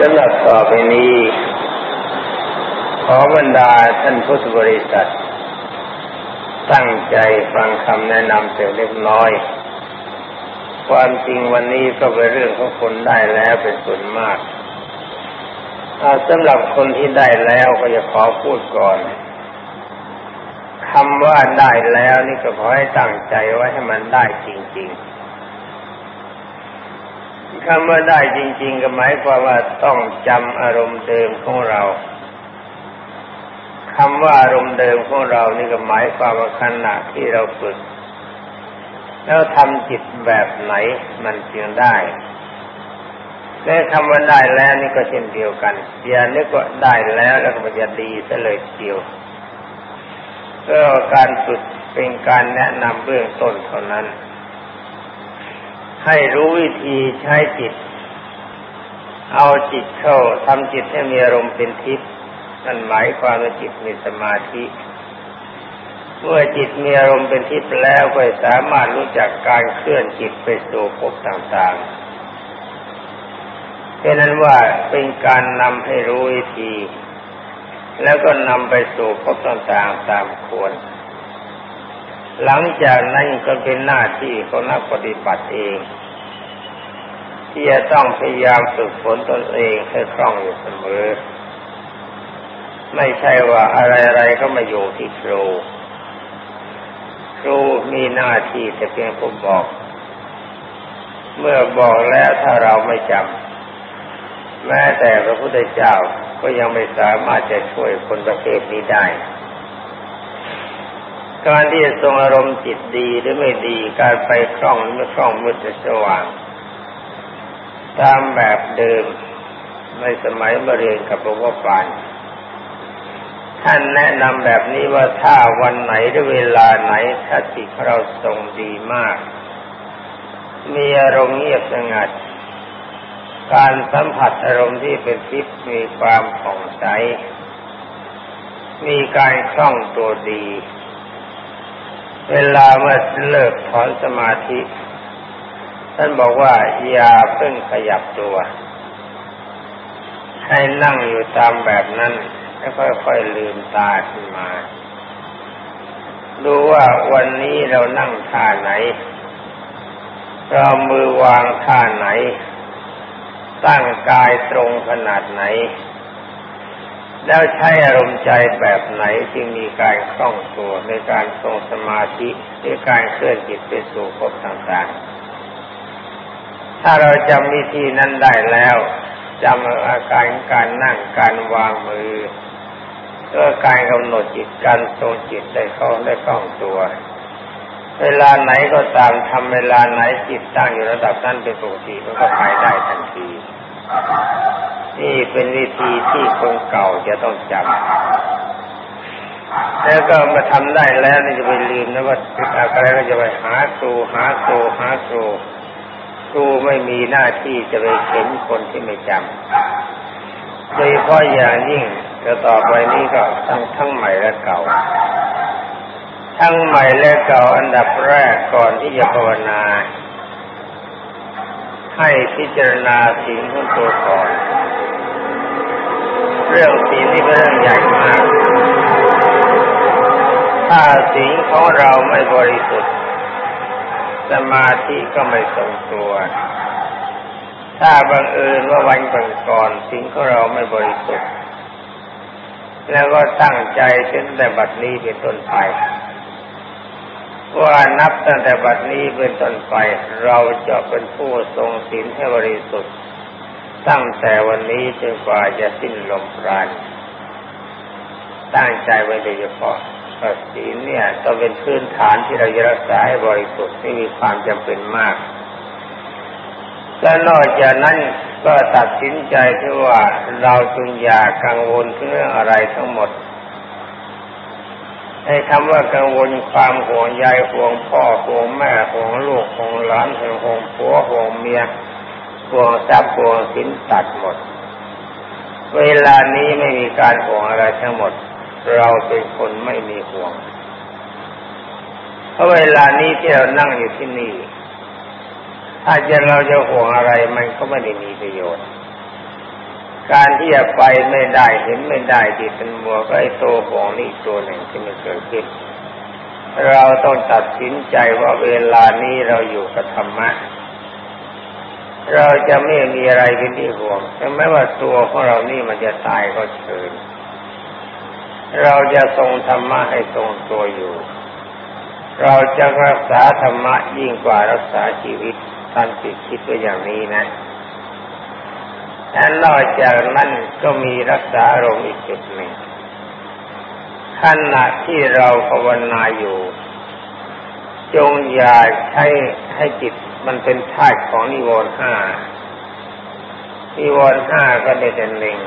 สำหรับต่อไปนี้ ขอบรรดาท่านพุทธบริษัท ตั้งใจฟังคำแนะนำเสียเล็กน้อย ความจริงวันนี้ก็เป็นเรื่องของคนได้แล้วเป็นส่วนมากสำหรับคนที่ได้แล้วก็จะขอพูดก่อนคำว่าได้แล้วนี่ก็ขอให้ตั้งใจไว้ให้มันได้จริง ๆ คำว่าได้จริง ๆ ก็หมายความว่าต้องจำอารมณ์เดิมของเราคำว่าอารมณ์เดิมของเรานี่ก็หมายความว่าขณะที่เราฝึก แล้วทำจิตแบบไหนมันจึงได้และคำว่าได้แล้วนี่ก็เช่นเดียวกันอย่านึกว่าได้แล้วแล้วก็มันจะดีซะเลยเดียวก็การฝึกเป็นการแนะนำเบื้องต้นเท่านั้น ให้รู้วิธีใช้จิต เอาจิตเข้าทำจิตให้มีอารมณ์เป็นทิพย์นั่นหมายความว่าจิตมีสมาธิเมื่อจิตมีอารมณ์เป็นทิพย์แล้วก็สามารถรู้จักการเคลื่อนจิตไปสู่ภพต่างๆเป็นนั้นว่าเป็นการนำให้รู้วิธี แล้วก็นำไปสู่ภพต่างๆตามควร หลังจากนั้นก็เป็นหน้าที่ของนักปฏิบัติเอง ที่จะต้องพยายามฝึกฝนตนเองให้คล่องอยู่เสมอ ไม่ใช่ว่าอะไรๆก็มาอยู่ที่ครู ครูมีหน้าที่แต่เพียงผู้บอก เมื่อบอกแล้วถ้าเราไม่จำแม้แต่พระพุทธเจ้าก็ยังไม่สามารถจะช่วยคนประเภทนี้ได้ การที่จะทรงอารมณ์จิตดีหรือไม่ดี การไปคล่องหรือไม่คล่องมืดสว่าง ตามแบบเดิมในสมัยมาเรียนกับหลวงพ่อปาน ท่านแนะนำแบบนี้ว่าถ้าวันไหนหรือเวลาไหนถ้าจิตเราทรงดีมาก มีอารมณ์เงียบสงัด การสัมผัสอารมณ์ที่เป็นทิพย์มีความผ่องใส มีการคล่องตัวดี เวลาเมื่อเลิกถอนสมาธิ ท่านบอกว่าอย่าเพิ่งขยับตัว ให้นั่งอยู่ตามแบบนั้นแล้วค่อยๆลืมตาขึ้นมา ดูว่าวันนี้เรานั่งท่าไหน เรามือวางท่าไหน ตั้งกายตรงขนาดไหน แล้วใช้อารมณ์ใจแบบไหนจึงมีการคล่องตัวในการทรงสมาธิในการเคลื่อนจิตไปสู่ภพต่างๆ ถ้าเราจำวิธีนั้นได้แล้วจำอาการการนั่งการวางมือเพื่อการกำหนดจิตการทรงจิตได้เข้าได้คล่องตัว เวลาไหนก็ตามทำเวลาไหนจิตตั้งอยู่ระดับนั้นเป็นปกติมันก็ไปได้ทันทีนี่เป็นวิธีที่คนเก่าจะต้องจำ แล้วก็มาทำได้แล้วนี่จะไปลืมนะว่าอะไรก็จะไปหาครูหาครูหาครูครู ครูไม่มีหน้าที่จะไปเข็นคนที่ไม่จำโดยเฉพาะอย่างยิ่งจะต่อไปนี้ก็ทั้งทั้งใหม่และเก่า ทั้งใหม่และเก่าอันดับแรกก่อนที่จะภาวนา ให้พิจารณาสิ่งของตัวก่อน เรื่องศีนี่เป็นเรื่องใหญ่มาก ถ้าสิ่งของเราไม่บริสุทธิ์ สมาธิก็ไม่ทรงตัว ถ้าบังเอิญว่าวันก่อนสิ่งของเราไม่บริสุทธิ์ แล้วก็ตั้งใจเช่นแต่บัดนี้เป็นต้นไปว่านับตั้งแต่บัดนี้เป็นต้นไป เราจะเป็นผู้ทรงศีลให้บริสุทธิ์ ตั้งแต่วันนี้จนกว่าจะสิ้นลมปราณตั้งใจไว้โดยเฉพาะ ศีลเนี่ยต้องเป็นพื้นฐานที่เราจะรักษาให้บริสุทธิ์ที่มีความจำเป็นมาก และนอกจากนั้นก็ตัดสินใจที่ว่าเราจึงอย่ากังวลเรื่องอะไรทั้งหมดให้คำว่ากังวลความห่วงใยห่วงพ่อห่วงแม่ห่วงลูกห่วงหลานห่วงผัวห่วงเมียห่วงทรัพย์ห่วงสินตัดหมด เวลานี้ไม่มีการห่วงอะไรทั้งหมด เราเป็นคนไม่มีห่วง เพราะเวลานี้ที่เรานั่งอยู่ที่นี่ ถ้าจะเราจะห่วงอะไรมันก็ไม่ได้มีประโยชน์ การที่จะไปไม่ได้เห็นไม่ได้จิตเป็นมัวก็ไอ้ตัวของนี่ตัวหนึ่งที่มันเกิดขึ้น เราต้องตัดสินใจว่าเวลานี้เราอยู่กับธรรมะเราจะไม่มีอะไรเป็นที่ห่วงแม้ว่าตัวของเรานี่มันจะตายก็เชิญ เราจะทรงธรรมะให้ทรงตัวอยู่ เราจะรักษาธรรมะยิ่งกว่ารักษาชีวิตท่านติดคิดไว้อย่างนี้นะและนอกจากนั้นก็มีรักษาอารมณ์อีกจุดหนึ่งขณะที่เราภาวนาอยู่ จงอย่าใช้ให้จิตมันเป็นธาตุของนิวรณ์ห้านิวรณ์ห้าก็ได้แต่หนึ่ง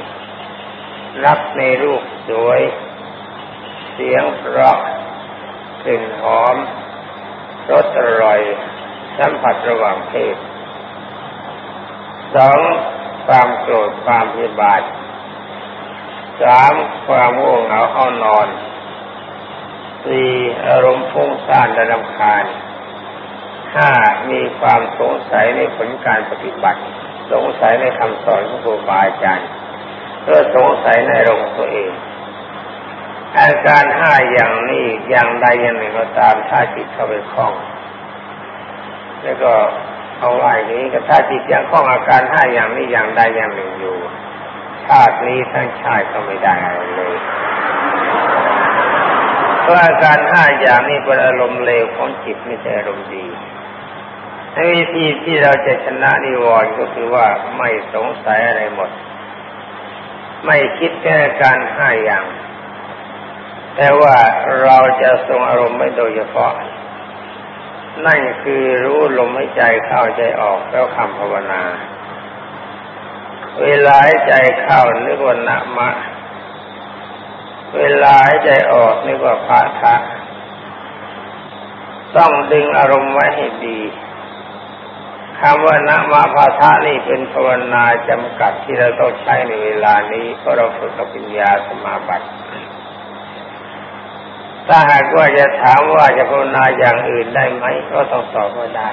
รับในรูปสวย เสียงเพราะกลิ่นหอมรสอร่อยสัมผัสระหว่างเพศสองความโกรธความพิบาทสามความง่วงเหงาเข้านอนสี่อารมณ์ฟุ้งซ่านและรำคาญห้ามีความสงสัยในผลการปฏิบัติ สงสัยในคำสอนของครูบาอาจารย์เพื่อสงสัยในอารมณ์ตัวเอง อาการห้าอย่างนี้อย่างใดอย่างหนึ่งก็ตามถ้าจิตเข้าไปคล้อง แล้วก็เอาไว้นี้ก็ถ้าจิตยังคล้องอาการห้าอย่างนี้อย่างใดอย่างหนึ่งอยู่ชาตินี้ทั้งชาติก็ไม่ได้อะไรเลยเพราะอาการห้าอย่างนี้เป็นอารมณ์เลวของจิตไม่ใช่อารมณ์ดีในวิธีที่เราจะชนะนิวรณ์ก็คือว่าไม่สงสัยอะไรหมด ไม่คิดแค่การห้าอย่าง แต่ว่าเราจะทรงอารมณ์ไม่โดยเฉพาะ นั่นคือรู้ลมหายใจเข้าใจออกแล้วคำภาวนา เวลาใจเข้านึกว่านะมะ เวลาใจออกนึกว่าพระทะต้องดึงอารมณ์ไว้ให้ดีคำว่านะมะพาทะนี่เป็นภาวนาจำกัดที่เราต้องใช้ในเวลานี้เพราะเราฝึกกับปัญญาสมาบัติ ถ้าหากว่าจะถามว่าจะภาวนาอย่างอื่นได้ไหม ก็ต้องตอบว่าได้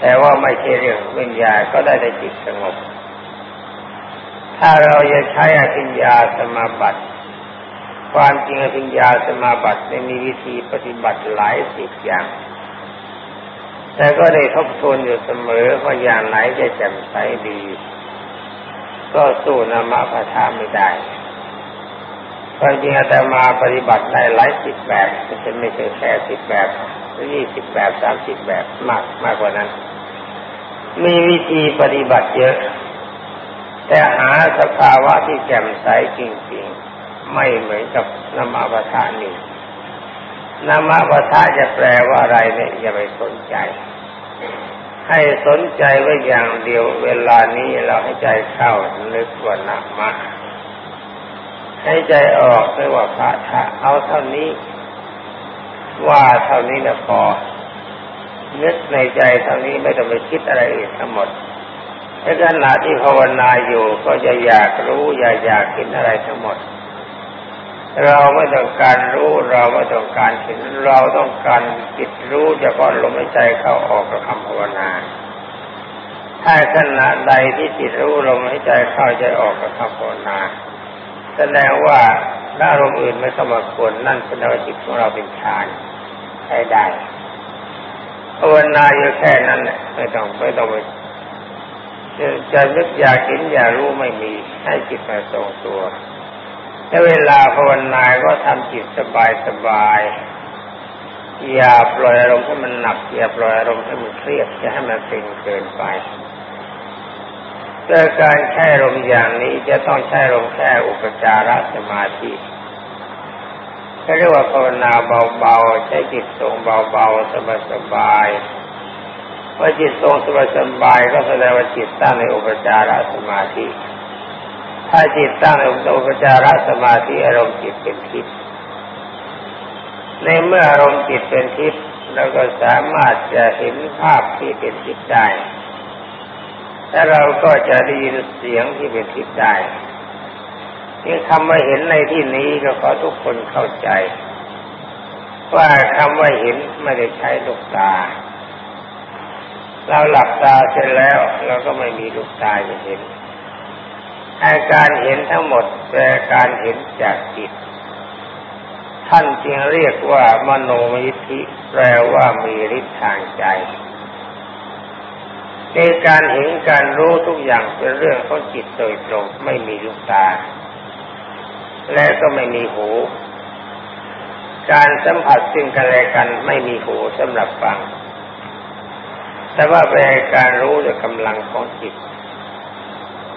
แต่ว่าไม่ใช่เรื่องวิญญาก็ได้แต่จิตสงบ ถ้าเราจะใช้อภิญญาสมาบัติความจริงอภิญญาสมาบัติมีวิธีปฏิบัติหลายสิบอย่าง แต่ก็ได้ทบทวนอยู่เสมอว่าอย่างไหนจะแจ่มใสดี ก็สู้นามาพระธาไม่ได้ ความจริงแต่มาปฏิบัติได้หลายสิบแบบไม่ใช่ไม่ใช่แค่สิบแบบหรือยี่สิบแบบสามสิบแบบมากมากกว่านั้น มีวิธีปฏิบัติเยอะ แต่หาสภาวะที่แจ่มใสจริงๆ ไม่เหมือนกับนามาปทานี่นามาปทาจะแปลว่าอะไรเนี่ยอย่าไปสนใจ ให้สนใจไว้อย่างเดียวเวลานี้เราให้ใจเข้านึกว่านามา ให้ใจออกไม่ว่าพระทะเอาเท่านี้ ว่าเท่านี้นะพอ นึกในใจเท่านี้ไม่ต้องไปคิดอะไรอีกทั้งหมดในขณะที่ภาวนาอยู่ก็จะอยากรู้อย่าอยากเห็นอะไรทั้งหมด เราไม่ต้องการรู้เราไม่ต้องการเห็นเราต้องการจิตรู้เฉพาะลมหายใจเข้าออกกับคำภาวนา ถ้าขณะใดที่จิตรู้ลมหายใจเข้าใจออกกับคำภาวนา แสดงว่าถ้าอารมณ์อื่นไม่เข้ามาควรนั่นแสดงว่าจิตของเราเป็นฌานใช้ได้ภาวนาอยู่แค่นั้นแหละไม่ต้องไม่ต้องไปจะนึกอยากเห็นอยากรู้ไม่มีให้จิตมาทรงตัวถ้าเวลาภาวนาก็ทำจิตสบายสบายอย่าปล่อยอารมณ์ให้มันหนักอย่าปล่อยอารมณ์ให้มันเครียดจะให้มันเป็นเกินไป แต่การใช้ลมอย่างนี้จะต้องใช้ลมแค่อุปจารสมาธิเขาเรียกว่าภาวนาเบาๆ ใช้จิตทรงเบาๆ สบายๆว่าจิตทรงสบายสบายก็แสดงว่าจิตตั้งในอุปจารสมาธิ ถ้าจิตตั้งในอุปจารสมาธิอารมณ์จิตเป็นทิพย์ในเมื่ออารมณ์จิตเป็นทิพย์เราก็สามารถจะเห็นภาพที่เป็นทิพย์ได้ และเราก็จะได้ยินเสียงที่เป็นทิพย์ได้ที่คำว่าเห็นในที่นี้ก็ขอทุกคนเข้าใจ ว่าคำว่าเห็นไม่ได้ใช้ลูกตา เราหลับตาเสร็จแล้ว เราก็ไม่มีลูกตาจะเห็นอาการเห็นทั้งหมดแปลการเห็นจากจิต ท่านจึงเรียกว่ามโนมยิทธิแปลว่ามีฤทธิ์ทางใจ ในการเห็นการรู้ทุกอย่างเป็นเรื่องของจิตโดยตรงไม่มีลูกตา และก็ไม่มีหู การสัมผัสซึ่งกันและกันไม่มีหูสำหรับฟัง แต่ว่าเป็นการรู้ด้วยกำลังของจิต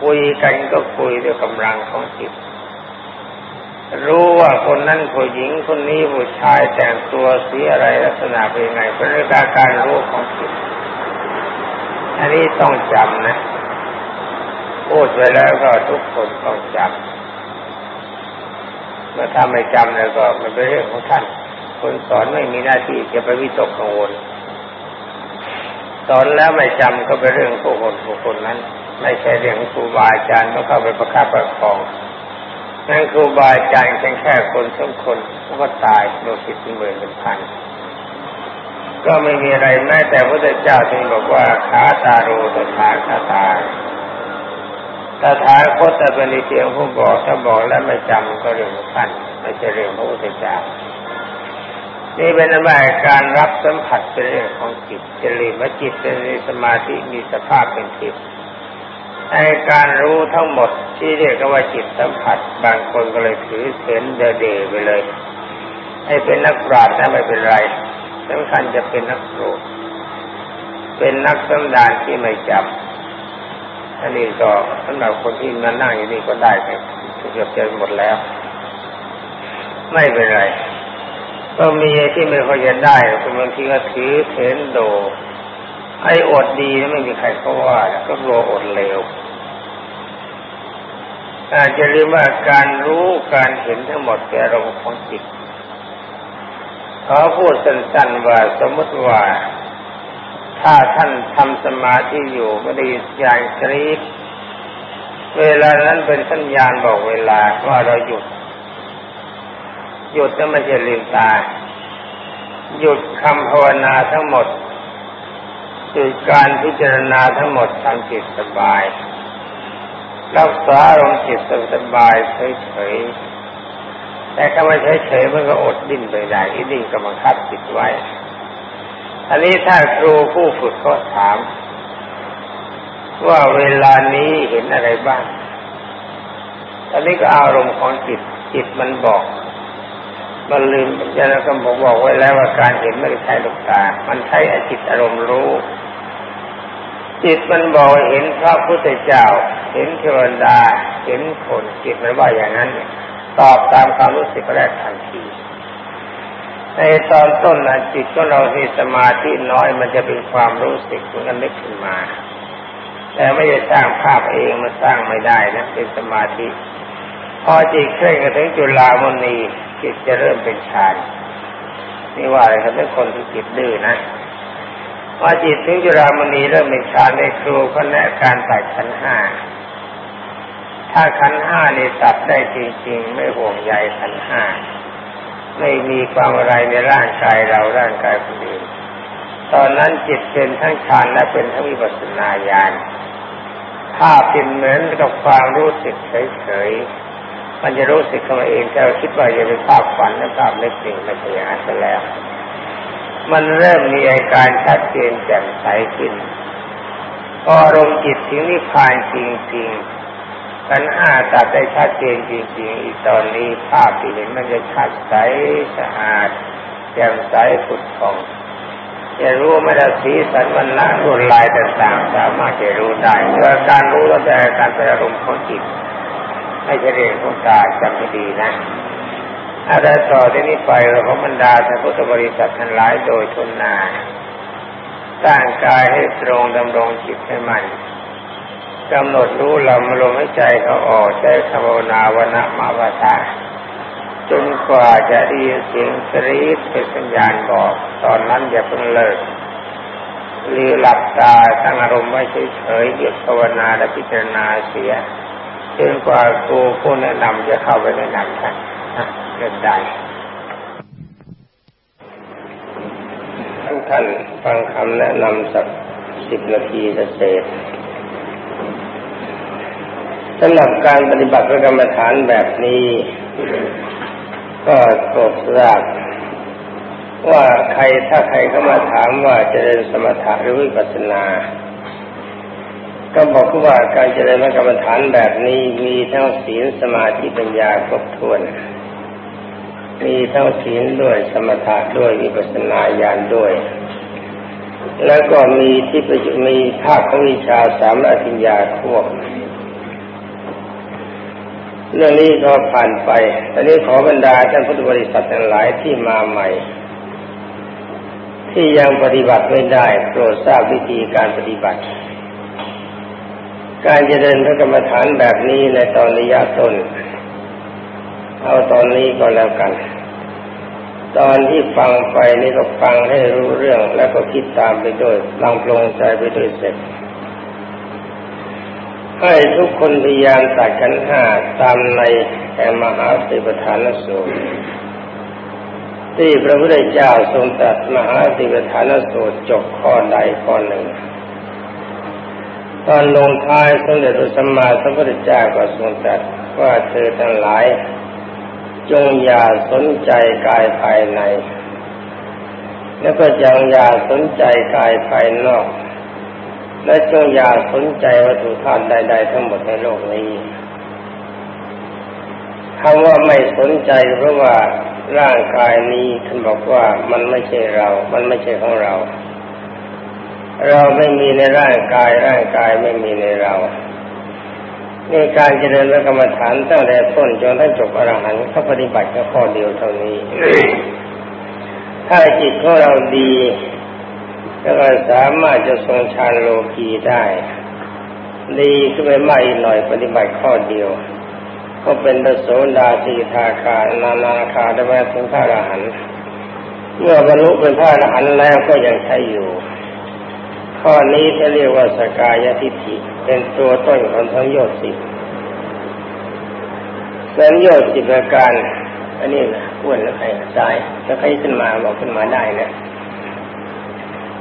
คุยกันก็คุยด้วยกำลังของจิต รู้ว่าคนนั้นผู้หญิงคนนี้ผู้ชายแต่งตัวสีอะไรลักษณะเป็นไงเป็นเรื่องการรู้ของจิต อันนี้ต้องจำนะพูดไปแล้วก็ทุกคนต้องจำเมื่อถ้าไม่จำแล้วก็มันเป็นเรื่องของท่าน คนสอนไม่มีหน้าที่จะไปวิตกกังวลสอนแล้วไม่จำก็เป็นเรื่องของคนบุคคลนั้น ไม่ใช่เรื่องครูบาอาจารย์ต้องเข้าไปประคับประคองนั่นครูบาอาจารย์เป็นแค่คนสองคนก็ตายโดยสิบหมื่นเป็นพัน ก็ไม่มีอะไรแม้แต่พระเจ้าจึงบอกว่าขาตารูตถาคาตาตถาคตแต่เป็นเสียงผู้บอกถ้าบอกแล้วไม่จำก็เรื่องท่านไม่ใช่เรื่องพระพุทธเจ้านี่เป็นอมาการรับสัมผัสเป็นเรื่องของจิตจะรีว่าจิตเป็นสมาธิมีสภาพเป็นจิตไอการรู้ทั้งหมดที่เรียกว่าจิตสัมผัส บางคนก็เลยถือเห็นเดเดไปเลย ให้เป็นนักปราชญ์นะไม่เป็นไร สำคัญจะเป็นนักโรดเป็นนักสัมดานที่ไม่จับอันนี้ก็สำหรับคนที่มานั่งอยู่นี่ก็ได้ไปเกือบจะหมดแล้ว ไม่เป็นไร ก็มีที่ไม่ค่อยจะได้บางทีก็ถือเทนโด ไอ้อดดีไม่มีใครเขาว่าก็กลัวอดเลวอาจจะเรียกว่าการรู้การเห็นทั้งหมดแก่อารมณ์ของจิต ขอพูดสั้นๆว่าสมมติว่า ถ้าท่านทำสมาธิอยู่ไม่ได้อย่างกรีดเวลานั้นเป็นสัญญาณบอกเวลาว่าเราหยุด หยุดจะไม่ใช่ลืมตา หยุดคำภาวนาทั้งหมดหยุดการพิจารณาทั้งหมดทำจิตสบาย รักษาลงจิตสบายเฉยๆ แต่ถ้าไม่เฉยๆมันก็อดดิ้นไปได้ที่ดิ้นก็บังคับจิตไว้ อันนี้ถ้าครูผู้ฝึกเขาถาม ว่าเวลานี้เห็นอะไรบ้างอันนี้ก็อารมณ์ของจิต จิตมันบอก มันลืมยันก็บอกบอกไว้แล้วว่าการเห็นไม่ได้ใช้ลูกตา มันใช้อจิตอารมณ์รู้ จิตมันบอกเห็นพระพุทธเจ้า เห็นเทวดา เห็นคนจิตมันว่าอย่างนั้นเนี่ย ตอบตามความรู้สึกแรกทันที ในตอนต้นนะจิตของเราที่สมาธิน้อยมันจะเป็นความรู้สึกมันก็นึกขึ้นมา แต่ไม่ได้สร้างภาพเองมันสร้างไม่ได้นะเป็นสมาธิ พอจิตเคลื่อนถึงจุลามณีจิตจะเริ่มเป็นฌานนี่ว่าอะไรครับเป็นคนที่จิตดื้อนะพอจิตถึงจุลามณีเริ่มเป็นฌานในครูก็แนะการตัดชั้นห้า ถ้าขันห้าในี่ตัดได้จริง ๆ ไม่ห่วงใยขันห้าไม่มีความอะไรในร่างกายเราร่างกายคนอื่นตอนนั้นจิตเป็นทั้งฌานและเป็นทั้งวิปัสสนาญาณภาพเป็นเหมือนกับความรู้สึกเฉยๆมันจะรู้สึกขึ้นมาเองแต่เราคิดว่าจะเป็นภาพฝันและภาพไม่จริงไม่ใช่อย่างนั้นแล้ว มันเริ่มมีอาการชัดเจนแจ่มใสขึ้นพออารมณ์จิตถึงนิพพานจริงๆ ขันห้าตัดได้ชัดเจนจริงๆอีกตอนนี้ภาพที่เห็นมันจะชัดใสสะอาดแจ่มใสผุดผ่องจะรู้ไม่ได้สีสันวันละรวดลายต่างๆสามารถจะรู้ได้เมื่อการรู้แล้วแต่การเป็นอารมณ์ของจิตไม่ใช่เรื่องของตาจำให้ดีนะอะไรต่อที่นี้ไปเราขอบรรดาท่านพุทธบริษัททั้งหลายโดยทุนนาสร้างกายให้ตรงดำรงจิตให้มัน กำหนดรู้ลมลมให้ใจเขาออกใจภาวนาวนะมาวตาจนกว่าจะได้ยินเสียงสรีดเป็นสัญญาณบอก ตอนนั้นอย่าเพิ่งเลิกหรือหลับตาตั้งอารมณ์ไว้เฉยๆหยุดภาวนาและพิจารณาเสียจนกว่าครูผู้แนะนำจะเข้าไปแนะนำท่านเกิดได้ท่านฟังคำแนะนำสักสิบนาทีเศษ สำหรับการปฏิบัติพระกรรมฐานแบบนี้ ก็โปรดทราบว่าใครถ้าใครเข้ามาถามว่าจะเรียนสมถะหรือวิปัสสนา ก็บอกว่าการเจริญกรรมฐานแบบนี้มีทั้งศีลสมาธิปัญญาครบถ้วน มีทั้งศีลด้วยสมถะด้วยวิปัสสนาญาณด้วย แล้วก็มีที่ประจุมีภาคของวิชาสามอภิญญาควบ เรื่องนี้ก็ผ่านไป ตอนนี้ขอบรรดาท่านพุทธบริษัททั้งหลายที่มาใหม่ ที่ยังปฏิบัติไม่ได้โปรดทราบวิธีการปฏิบัติ การเจริญพระกรรมฐานแบบนี้ในตอนระยะต้น เอาตอนนี้ก็แล้วกัน ตอนที่ฟังไปนี่ก็ฟังให้รู้เรื่องแล้วก็คิดตามไปด้วยลังปลงใจไปด้วยเสร็จ ให้ทุกคนพยายามตัดขันห้าตามในแห่งมหาสิปฐานสูตรที่พระพุทธเจ้าทรงตรัสมหาสิปฐานสูตรจบข้อใดข้อหนึ่ง ตอนลงท้ายสมเด็จพระสัมมาสัมพุทธเจ้าก็ทรงตรัสว่าเธอทั้งหลาย จงอย่าสนใจกายภายใน แล้วก็ยังอย่าสนใจกายภายนอก และจงอย่าสนใจวัตถุธาตุใด ๆ ทั้งหมดในโลกนี้คำว่าไม่สนใจเพราะว่าร่างกายนี้ท่านบอกว่ามันไม่ใช่เรา มันไม่ใช่ของเรา เราไม่มีในร่างกาย ร่างกายไม่มีในเรานี่การเจริญพระกรรมฐานตั้งแต่ต้นจนถึงจบอรหันต์เขาปฏิบัติแค่ข้อเดียวเท่านี้ ถ้าจิตของเราดี แล้วก็สามารถจะทรงฌานโลกีได้ ดีขึ้นไปมากอีกหน่อยปฏิบัติข้อเดียว ก็เป็นพระโสดาสีทาคานานาคาได้แม้ถึงพระอรหันต์เมื่อบรรลุเป็นพระอรหันต์แล้วก็ยังใช้อยู่ ข้อนี้จะเรียกว่าสกายทิฏฐิเป็นตัวต้นของทั้งโยชน์สิบสัญโยชน์สิบประการอันนี้นะอ้วนแล้วใครสายถ้าใครขึ้นมาบอกขึ้นมาได้นะ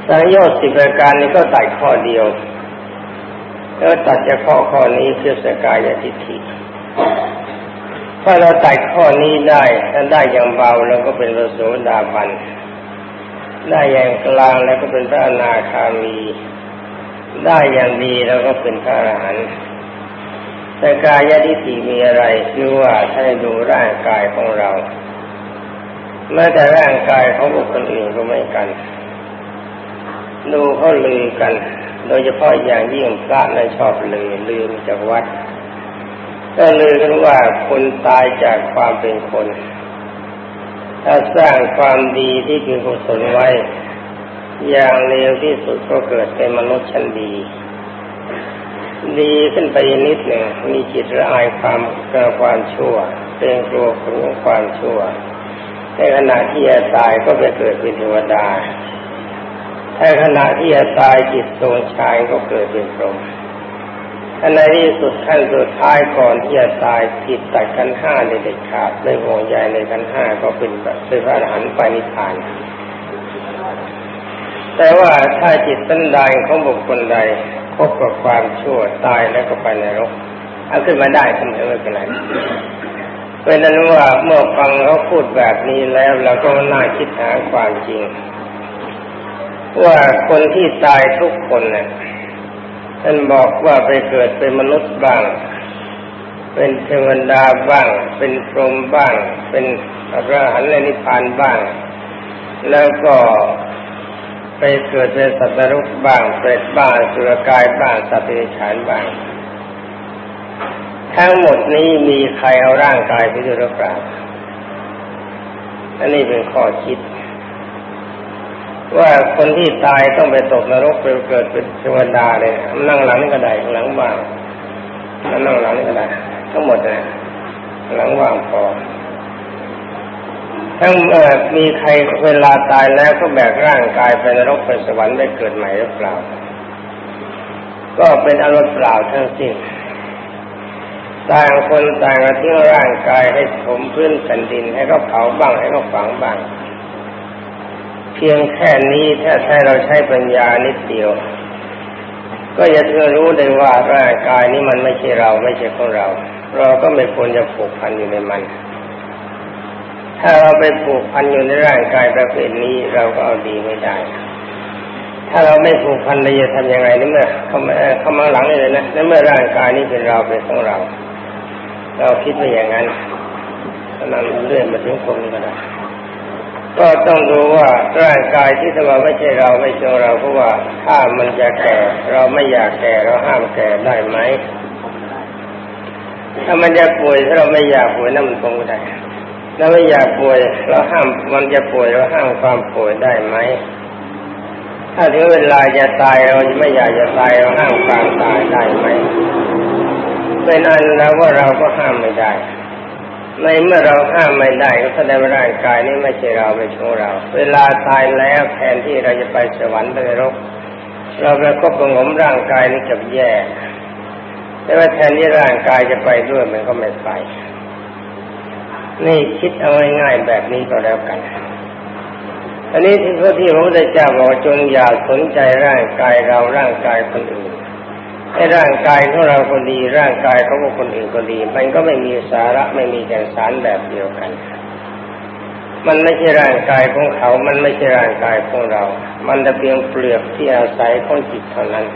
สังโยชน์สิบประการนี้ก็ตัดข้อเดียว แล้วตัดจะข้อข้อนี้คือสกายทิฏฐิถ้าเราตัดข้อนี้ได้ถ้าได้อย่างเบาเราก็เป็นพระโสดาบันได้อย่างกลางแล้วก็เป็นพระอนาคามี ได้อย่างดีแล้วก็เป็นพระอรหันต์แต่กายทิฏฐิมีอะไรคือว่าถ้าดูร่างกายของเราแม้แต่ร่างกายของบุคคลอื่นก็ไม่กัน ดูเขาลือกัน โดยเฉพาะอย่างยิ่งพระในชอบลือลืมจากวัด ก็ลือกันว่าคนตายจากความเป็นคน ถ้าสร้างความดีที่เป็นกุศลไว้ อย่างเร็วที่สุดก็เกิดเป็นมนุษย์ชั้นดี ดีขึ้นไปนิดหนึ่งมีจิตละอายความกลัวความชั่วเป็นกลัวผลของความชั่วในขณะที่จะตายก็ไปเกิดเป็นเทวดา แต่ขณะที่จะตายจิตทรงชายก็เกิดเป็นพรหมขณะที่สุดขั้นสุดท้ายก่อนที่จะตายจิตตัดกันห้าในเด็ดขาดไม่ห่วงใยในกันห้าก็เป็นแบบเป็นพระอรหันต์ไปนิพพาน แต่ว่าถ้าจิตสันดานของบุคคลใดพบกับความชั่วตายแล้วก็ไปในรกเอาขึ้นมาได้ทำไมไม่เป็นไรเป็นนั้นว่าเมื่อฟังเขาพูดแบบนี้แล้วเราก็น่าคิดหาความจริง ว่าคนที่ตายทุกคนเนี่ยท่านบอกว่าไปเกิดเป็นมนุษย์บ้าง เป็นเทวดาบ้าง เป็นพรหมบ้าง เป็นพระหันและนิพพานบ้าง แล้วก็ไปเกิดเป็นสัตว์รุกบ้างเปรตบ้างสุรกายบ้างสัตว์เดรัจฉานบ้าง ทั้งหมดนี้มีใครเอาร่างกายไปด้วยหรือเปล่าอันนี้เป็นข้อคิด ว่าคนที่ตายต้องไปตกนรกไปเกิดเป็นเทวดาเลยนั่งหลังก็ได้หลังว่างนั่งหลังก็ได้ทั้งหมดเลยหลังว่างพอทั้งเออมีใครเวลาตายแล้วก็แบกร่างกายไปนรกไปสวรรค์ได้เกิดใหม่หรือเปล่า ก็เป็นอารมณ์เปล่าทั้งสิ้นต่างคนต่างทิ้งร่างกายให้ถมพื้นแผ่นดินให้เขาเผาบ้างให้เขาฝังบ้าง เพียงแค่นี้ถ้าใช้เราใช้ปัญญานิดเดียว ก็จะเธอรู้ได้ว่าร่างกายนี้มันไม่ใช่เราไม่ใช่ของเรา เราก็ไม่ควรจะผูกพันอยู่ในมัน ถ้าเราไปผูกพันอยู่ในร่างกายประเภทนี้เราก็เอาดีไม่ได้ถ้าเราไม่ผูกพันเราจะทำยังไงนี่เมื่อเขามาเขามาหลังเลยนะในเมื่อร่างกายนี้เป็นเราเป็นของเรา เราคิดว่อย่างนั้นนั่นเลื่อนมาถึงคนนี้ก็ได้ ก็ต้องดูว่าร่างกายที่สว่าไม่ใช่เราไม่ใช่เราเพราะว่าถ้ามันจะแก่เราไม่อยากแก่เราห้ามแก่ได้ไหมถ้ามันจะป่วยถ้าเราไม่อยากป่วยนั่นมันคงไม่ได้ถ้าไม่อยากป่วยเราห้ามมันจะป่วยเราห้ามความป่วยได้ไหมถ้าถึงเวลาจะตายเราไม่อยากจะตายเราห้ามความตายได้ไหมเป็นอันแล้วว่าเราก็ห้ามไม่ได้ ในเมื่อเราห้ามไม่ได้ก็แสดงว่าร่างกายนี้ไม่ใช่เราไม่ใช่เรา เวลาตายแล้วแทนที่เราจะไปสวรรค์ไปนรก เราไปคบงมร่างกายนี้กับแย่แต่ว่าแทนที่ร่างกายจะไปด้วยมันก็ไม่ไป นี่คิดเอาง่ายๆแบบนี้ก็แล้วกัน อันนี้ที่พระที่พระพุทธเจ้าบอกจงอย่าสนใจร่างกายเราร่างกายคนอื่น ให้ร่างกายของเราคนดี ร่างกายของคนอื่นคนดี มันก็ไม่มีสาระไม่มีแก่นสารแบบเดียวกัน มันไม่ใช่ร่างกายของเขา มันไม่ใช่ร่างกายของเรา มันจะเพียงเปลือกที่อาศัยของจิตเท่านั้น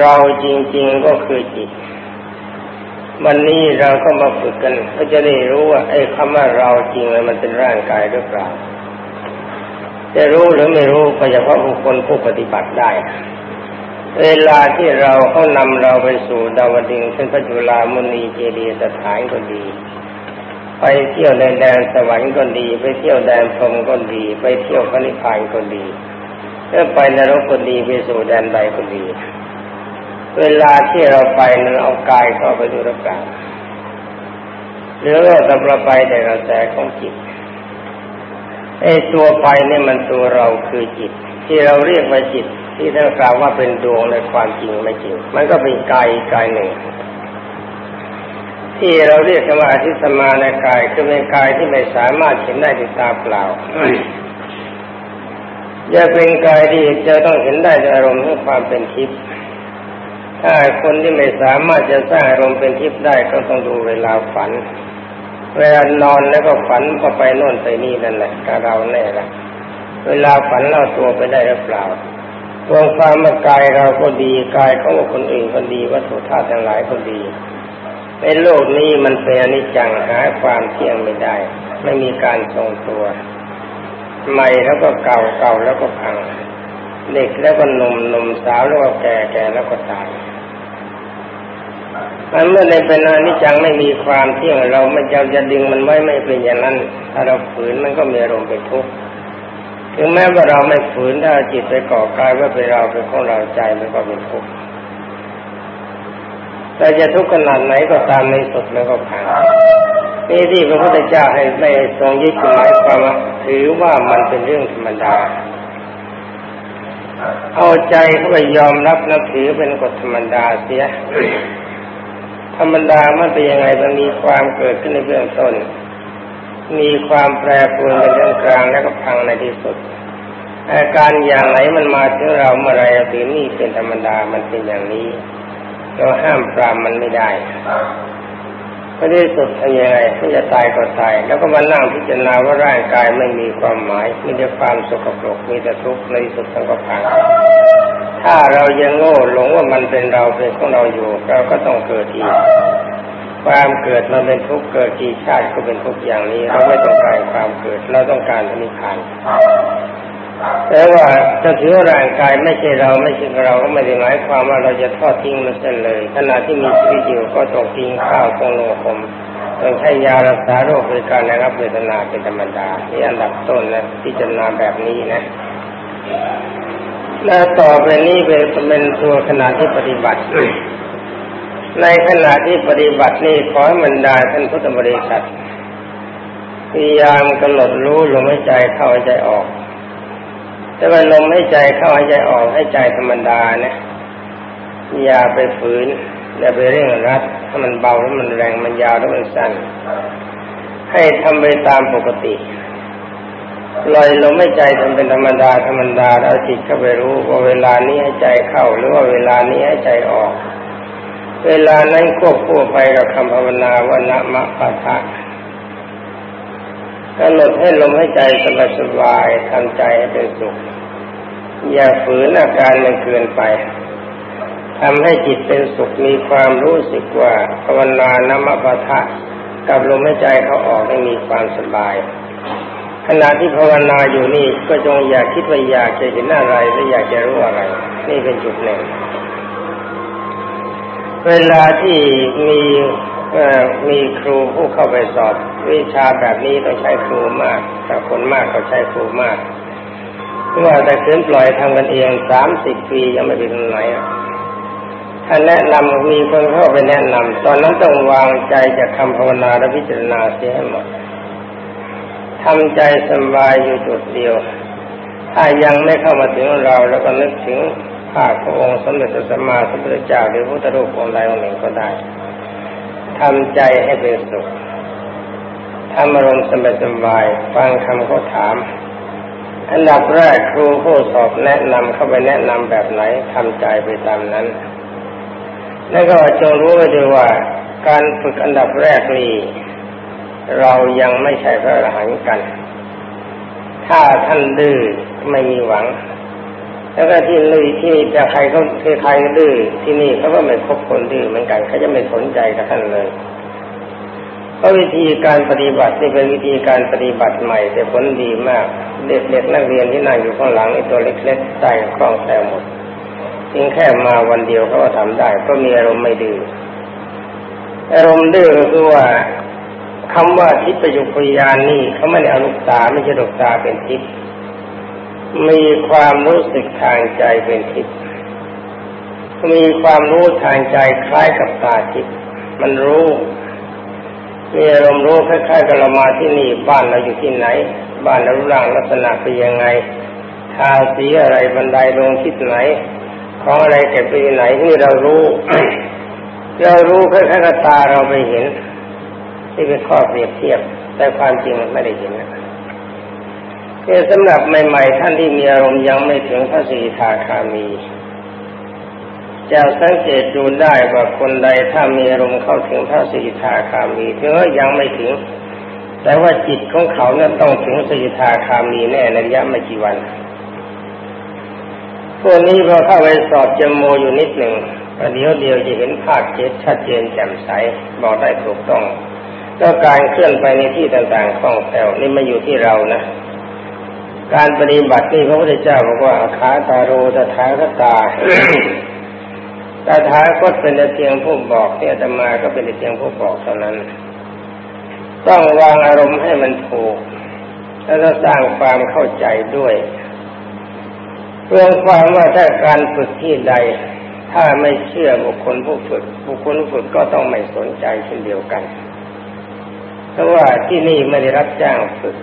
เราจริงๆก็คือจิต วันนี้เราก็มาฝึกกันก็จะได้รู้ว่าไอ้คำว่าเราจริงมันเป็นร่างกายหรือเปล่าจะรู้หรือไม่รู้ก็เฉพาะบุคคลผู้ปฏิบัติได้ เวลาที่เราเขานำเราไปสู่ดาวดึงเช่นพระจุลามุนีเจดีสถานก็ดี ไปเที่ยวในแดนสวรรค์ก็ดี ไปเที่ยวแดนพรมก็ดี ไปเที่ยวพระนิพพานก็ดีเมื่อไปนรกก็ดีไปสู่แดนใดก็ดี เวลาที่เราไปนั้นเอากายเข้าไปดูรับกาหรือว่าแต่เราไปแต่กระแสของจิตไอ้ตัวไปนี่มันตัวเราคือจิต ที่เราเรียกว่าจิต ที่ท่านกล่าวว่าเป็นดวงในความจริงไม่จริง มันก็เป็นกายกายหนึ่ง ที่เราเรียกกันว่าอธิสมาในกายคือเป็นกายที่ไม่สามารถเห็นได้ด้วยตาเปล่าจะเป็นกายที่จะต้องเห็นได้ด้วยอารมณ์ของความเป็นทิพย์ถ้าคนที่ไม่สามารถจะสร้างอารมณ์เป็นทิพย์ได้ก็ต้องดูเวลาฝัน เวลานอนแล้วก็ฝันก็ไปโน่นไปนี่นั่นแหละกับเราแน่ละเวลาฝันเราตัวไปได้หรือเปล่า รวมความว่ากายเราก็ดีกายของคนอื่นก็ดีวัตถุธาตุทั้งหลายก็ดีในโลกนี้มันเป็นอนิจจังหาความเที่ยงไม่ได้ ไม่มีการทรงตัว ใหม่แล้วก็เก่าเก่าแล้วก็พังเด็กแล้วก็หนุ่มหนุ่มสาวแล้วก็แก่แก่แล้วก็ตายมันเมื่อในเป็นอนิจจังไม่มีความเที่ยงเราไม่จะจะดึงมันไว้ไม่เป็นอย่างนั้นถ้าเราฝืนมันก็มีอารมณ์เป็นทุกข์ ถึงแม้ว่าเราไม่ฝืนถ้าจิตไปก่อกายว่าเป็นเราเป็นของเราใจมันก็เป็นทุกข์แต่จะทุกข์ขนาดไหนก็ตามในสุดมันก็ผ่านนี่ที่พระพุทธเจ้าให้ไม่ทรงยึดหมายความว่าถือว่ามันเป็นเรื่องธรรมดา เอาใจเข้าไปยอมรับนับถือเป็นกฎธรรมดาเสียธรรมดามันเป็นยังไงมันมีความเกิดขึ้นในเบื้องต้น มีความแปรปรวนในเรื่องกลางแล้วก็พังในที่สุด อาการอย่างไหนมันมาถึงเราเมื่อไรถือนี่เป็นธรรมดามันเป็นอย่างนี้ เราห้ามปรามมันไม่ได้ก็ได้สุดทำยังไงที่จะตายก็ตาย แล้วก็มานั่งพิจารณาว่าร่างกายไม่มีความหมายมีแต่ความสกปรกมีแต่ทุกข์ในสุดทั้งก็พังถ้าเรายังโง่หลงว่ามันเป็นเราเป็นของเราอยู่ เราก็ต้องเกิดอีก ความเกิดมันเป็นทุกข์เกิดกี่ชาติก็เป็นทุกข์อย่างนี้ เราไม่ต้องการความเกิดเราต้องการนิพพานแต่ว่าจะถือร่างกายไม่ใช่เราไม่ใช่เราก็ไม่ได้หมายความว่าเราจะทอดทิ้งมันเส้นเลยขณะที่มีชีวิตอยู่ก็ต้องทิ้งข้าวต้องลงคมต้องใช้ยารักษาโรคโดยการได้รับเวทนาเป็นธรรมดาที่อันดับต้นนะพิจารณาแบบนี้นะและต่อไปนี้เป็นเป็นตัวขณะที่ปฏิบัติ ในขณะที่ปฏิบัตินี้ขอให้มันได้ท่านพุทธบริษัทพยายามกำหนดรู้ลมหายใจเข้าหายใจออก แต่ว่าลมหายใจเข้าหายใจออกให้ใจธรรมดานะอย่าไปฝืนอย่าไปเร่งรัดถ้ามันเบาแล้วมันแรงมันยาวแล้วมันสั้นให้ทำไปตามปกติลอยลมให้ใจทำเป็นธรรมดาธรรมดาแล้วจิตเข้าไปรู้ว่าเวลานี้ให้ใจเข้าหรือว่าเวลานี้ให้ใจออก เวลานั้นควบคู่ไปกับคำภาวนาว่านะมะปะทะกำหนดให้ลมให้ใจสบายๆทำใจให้เป็นสุข อย่าฝืนอาการมันเกินไปทำให้จิตเป็นสุขมีความรู้สึกว่าภาวนานมะปะทะกับลมหายใจเขาออกให้มีความสบายขณะที่ภาวนาอยู่นี่ก็จงอย่าคิดว่าอยากจะเห็นอะไรหรืออยากจะรู้อะไร นี่เป็นจุดหนึ่ง เวลาที่มีมีครูผู้เข้าไปสอบวิชาแบบนี้ต้องใช้ครูมากแต่คนมากก็ใช้ครูมากว่าแต่เืินปล่อยทำกันเองสามสิบปียังไม่ไปถึงไหนถ้าแนะนำมีคนเข้าไปแนะนำตอนนั้นต้องวางใจจากคำภาวนาและพิจารณาเสียให้หมดทำใจสบายอยู่จุดเดียว ถ้ายังไม่เข้ามาถึงเราแล้วก็นึกถึง ภาพพระองค์สมเด็จพระสัมมาสัมพุทธเจ้าหรือพระพุทธรูปองค์ใดองค์หนึ่งก็ได้ทำใจให้เป็นสุขทำอารมณ์สบายสบายฟังคำเขาถาม อันดับแรกครูผู้สอบแนะนำเข้าไปแนะนำแบบไหนทำใจไปตามนั้น แล้วก็จงรู้ไว้ด้วยว่า การฝึกอันดับแรกนี้ เรายังไม่ใช่พระอรหันต์กัน ถ้าท่านดื้อไม่มีหวัง แล้วก็ที่ลุยที่จะใครเขาคือใครดื้อที่นี่เขาก็ไม่คบคนดื้อเหมือนกันเขาจะไม่สนใจกับท่านเลยเพราะวิธีการปฏิบัตินี่เป็นวิธีการปฏิบัติใหม่ แต่ผลดีมาก เด็กๆนักเรียนที่นั่งอยู่ข้างหลังนี่ตัวเล็กๆใจคล่องแคล่วหมดพียงแค่มาวันเดียวเขาก็ทำได้เพราะมีอารมณ์ไม่ดื้ออารมณ์ดื้อก็คือว่าคำว่าทิพยุพยานนี่เขาไม่ได้เอาลูกตาไม่ใช่ลูกตาเป็นทิพ มีความรู้สึกทางใจเป็นทิพมีความรู้ทางใจคล้ายกับตาทิพมันรู้มีอารมณ์รู้คล้ายๆกับเรามาที่นี่บ้านเราอยู่ที่ไหน บ้านเรารูปร่างลักษณะเป็นยังไงทาสีอะไรบันไดลงทิศไหน ของอะไรเก็บไปไหนที่เรารู้ เรารู้แค่แค่ตาเราไม่เห็น ที่เป็นข้อเปรียบเทียบ แต่ความจริงมันไม่ได้เห็นนะ คือสำหรับใหม่ ๆ ท่านที่มีอารมณ์ยังไม่ถึงพระสีทาคามีจะสังเกตดูได้ว่าคนใดถ้ามีอารมณ์เข้าถึงพระสีทาคามีถึงว่ายังไม่ถึง แต่ว่าจิตของเขาเนี่ยต้องถึงสีทาคามีแน่ในระยะไม่กี่วันพวกนี้พอเข้าไปสอบจมูอยู่นิดหนึ่งประเดี๋ยวเดียวจะเห็นภาพเจ็ดชัดเจนแจ่มใสบอกได้ถูกต้องก็การเคลื่อนไปในที่ต่างๆคล่องแคล่วนี่ไมาอยู่ที่เรานะ การปฏิบัตินี่พระพุทธเจ้าบอกว่าขาตาโรตถาคตาตาถาก็เป็นเพียงผู้บอกเนี่ยธรรมาก็เป็นเพียงผู้บอกเท่านั้น ต้องวางอารมณ์ให้มันถูก แล้วก็สร้างความเข้าใจด้วยรวมความว่าถ้าการฝึกที่ใด ถ้าไม่เชื่อบุคคลผู้ฝึก บุคคลผู้ฝึกก็ต้องไม่สนใจเช่นเดียวกัน เพราะว่าที่นี่ไม่ได้รับจ้างฝึก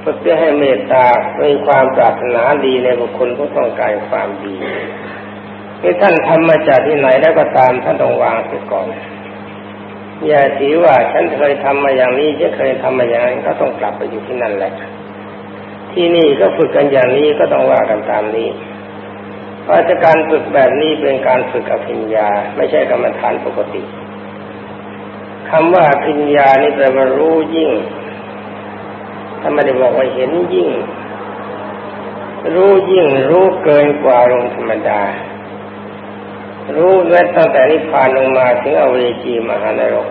เพื่อให้เมตตามีความปรารถนาดีในบุคคลผู้ต้องการความดีที่ท่านทำมาจากที่ไหนแล้วก็ตามท่านต้องวางเสียก่อนอย่าถือว่าฉันเคยทำมาอย่างนี้ฉันเคยทำมาอย่างนั้นก็ต้องกลับไปอยู่ที่นั่นแหละ ที่นี่ก็ฝึกกันอย่างนี้ก็ต้องว่ากันตามนี้เพราะการฝึกแบบนี้เป็นการฝึกอภิญญา ไม่ใช่กรรมฐานปกติคำว่าอภิญญานี่แปลว่ารู้ยิ่ง ถ้าไม่ได้บอกว่าเห็นยิ่ง รู้ยิ่งรู้เกินกว่าลงธรรมดา รู้แม้ตั้งแต่นิพพานลงมาถึงอเวจีมหานรก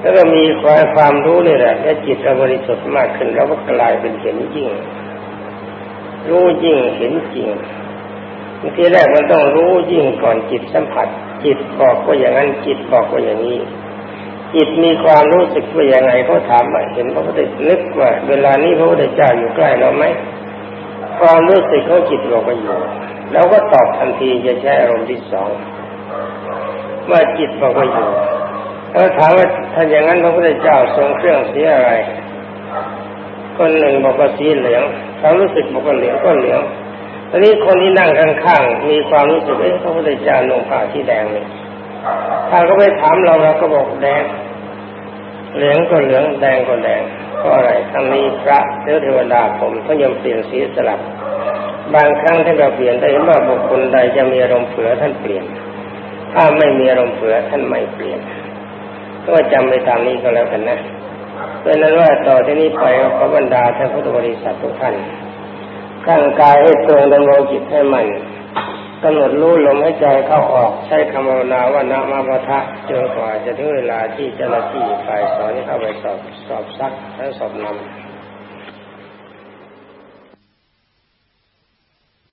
แล้วก็มีความความรู้นี่แหละและจิตเราบริสุทธิ์มากขึ้นแล้วก็กลายเป็นเห็นยิ่ง รู้ยิ่งเห็นจริงทีแรกมันต้องรู้ยิ่งก่อนจิตสัมผัส จิตบอกว่าอย่างนั้นจิตบอกว่าอย่างนี้ จิตมีความรู้สึกว่าอย่างไงเขาถามว่าเห็นพระพุทธนึกว่า เวลานี้พระพุทธเจ้าอยู่ใกล้เราไหมความรู้สึกของจิตบอกว่าอยู่แล้วก็ตอบทันทีจะใช้อารมณ์ที่สองว่าจิตบอกว่าอยู่แล้วถามว่าถ้าอย่างนั้นพระพุทธเจ้าทรงเครื่องสีอะไรคนหนึ่งบอกว่าสีเหลืองเขารู้สึกบอกว่าเหลืองก็เหลืองตอนนี้คนที่นั่งข้างๆมีความรู้สึกเอ๊ะพระพุทธเจ้าลงผ้าที่แดงเลยถ้าเขาไปถามเราเราก็บอกแดง เหลืองก็เหลืองแดงก็แดงเพราะอะไรทั้งนี้พระหรือเทวดาผมก็ยังเปลี่ยนสีสลับ บางครั้งท่านก็เปลี่ยนได้เห็นว่าบุคคลใดจะมีอารมณ์เผือท่านเปลี่ยน ถ้าไม่มีอารมณ์เผือท่านไม่เปลี่ยนก็จำไปตามนี้ก็แล้วกันนะเพราะนั้นว่าต่อที่นี้ไปขอบรรดาท่านพุทธบริษัททุกท่านตั้งกายให้ตรงดำรงจิตให้มัน กำหนดรู้ลมให้ใจเข้าออกใช้คำภาวนาว่านะมาปะทะจนกว่าจะถึงเวลาที่เจ้าหน้าที่ฝ่ายสอนเข้าไปสอบสอบซักและสอบนำ